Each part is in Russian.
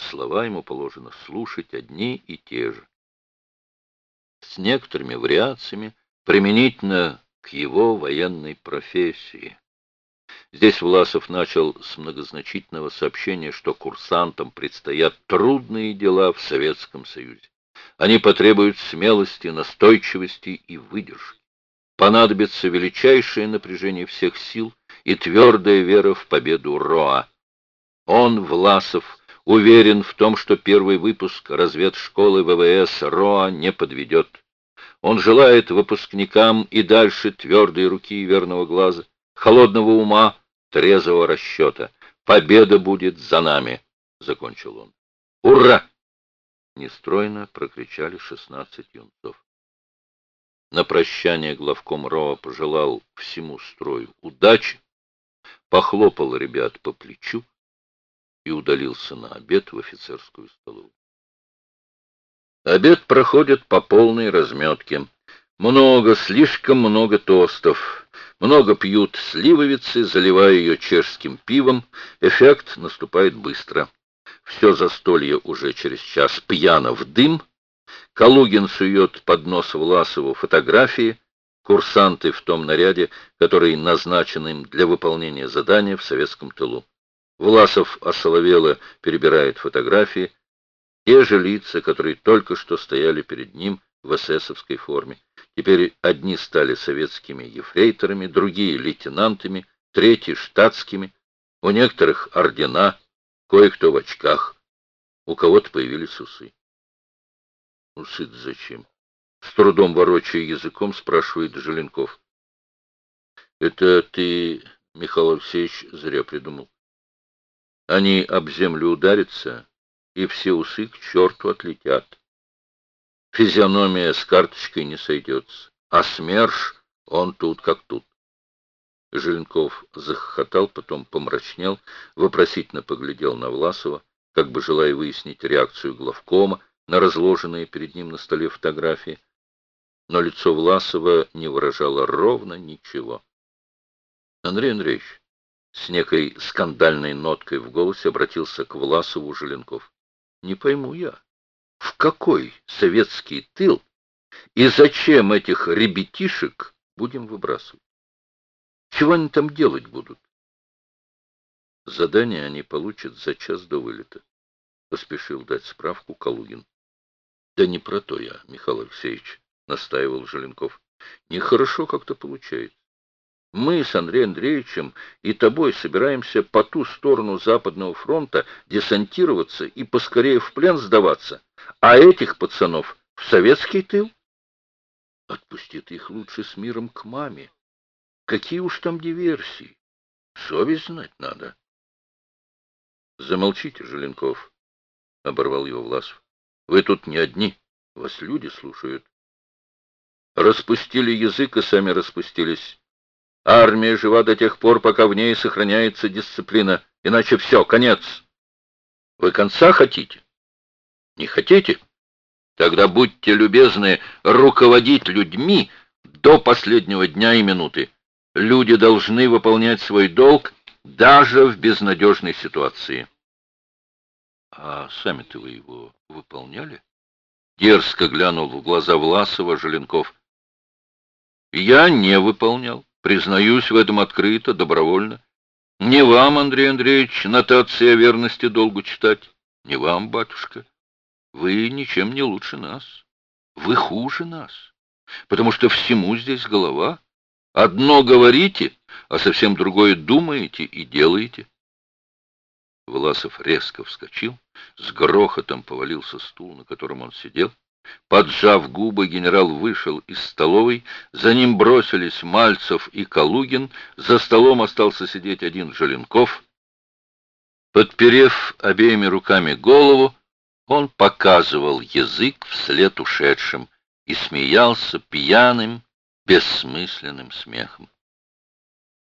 слова ему положено слушать одни и те же. С некоторыми вариациями применительно к его военной профессии. Здесь Власов начал с многозначительного сообщения, что курсантам предстоят трудные дела в Советском Союзе. Они потребуют смелости, настойчивости и выдержки. Понадобится величайшее напряжение всех сил и твердая вера в победу РОА. Он, Власов, уверен в том, что первый выпуск разведшколы ВВС РОА не подведет. Он желает выпускникам и дальше твердой руки и верного глаза, холодного ума, трезвого расчета. Победа будет за нами, — закончил он. Ура! Нестройно прокричали шестнадцать юнцов. На прощание главком РОА пожелал всему строю удачи, похлопал ребят по плечу и удалился на обед в офицерскую столовую. Обед проходит по полной разметке. Много, слишком много тостов. Много пьют сливовицы, заливая ее чешским пивом. Эффект наступает быстро. Все застолье уже через час пьяно в дым. Калугин сует под нос Власову фотографии. Курсанты в том наряде, который назначен им для выполнения задания в советском тылу. Власов осоловело перебирает фотографии. Те же лица, которые только что стояли перед ним в эсэсовской форме. Теперь одни стали советскими ефрейторами, другие — лейтенантами, третьи — штатскими, у некоторых — ордена, кое-кто в очках, у кого-то появились усы. Усы зачем? С трудом ворочая языком, спрашивает Желенков. Это ты, Михаил Алексеевич, зря придумал. Они об землю ударятся, и все усы к черту отлетят. Физиономия с карточкой не сойдется, а СМЕРШ он тут как тут. Желенков захохотал, потом помрачнел, вопросительно поглядел на Власова, как бы желая выяснить реакцию главкома на разложенные перед ним на столе фотографии. Но лицо Власова не выражало ровно ничего. Андрей Андреевич, с некой скандальной ноткой в голосе обратился к Власову Желенков. Не пойму я, в какой советский тыл и зачем этих ребятишек будем выбрасывать? Чего они там делать будут? Задание они получат за час до вылета. Поспешил дать справку Калугин. Да не про то я, Михаил Алексеевич, настаивал Желенков. Нехорошо как-то получается. Мы с Андреем Андреевичем и тобой собираемся по ту сторону Западного фронта десантироваться и поскорее в плен сдаваться, а этих пацанов в советский тыл? Отпусти ты их лучше с миром к маме. Какие уж там диверсии? Совесть знать надо. Замолчите, Желенков, — оборвал его Власов. Вы тут не одни, вас люди слушают. Распустили язык и сами распустились. Армия жива до тех пор, пока в ней сохраняется дисциплина, иначе все, конец. Вы конца хотите? Не хотите? Тогда будьте любезны руководить людьми до последнего дня и минуты. Люди должны выполнять свой долг даже в безнадежной ситуации. А сами-то вы его выполняли? Дерзко глянул в глаза Власова Желенков. Я не выполнял. Признаюсь в этом открыто, добровольно. Не вам, Андрей Андреевич, нотации о верности долгу читать. Не вам, батюшка. Вы ничем не лучше нас. Вы хуже нас. Потому что всему здесь голова. Одно говорите, а совсем другое думаете и делаете. Власов резко вскочил, с грохотом повалился стул, на котором он сидел. Поджав губы, генерал вышел из столовой, за ним бросились Мальцев и Калугин, за столом остался сидеть один Желенков. Подперев обеими руками голову, он показывал язык вслед ушедшим и смеялся пьяным, бессмысленным смехом.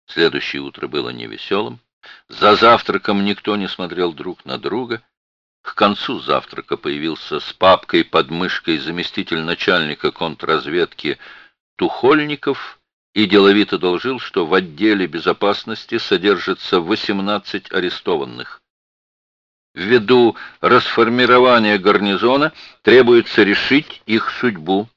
Следующее утро было невеселым. За завтраком никто не смотрел друг на друга, к концу завтрака появился с папкой под мышкой заместитель начальника контрразведки Тухольников и деловито доложил, что в отделе безопасности содержится 18 арестованных. Ввиду расформирования гарнизона требуется решить их судьбу.